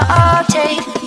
I'll take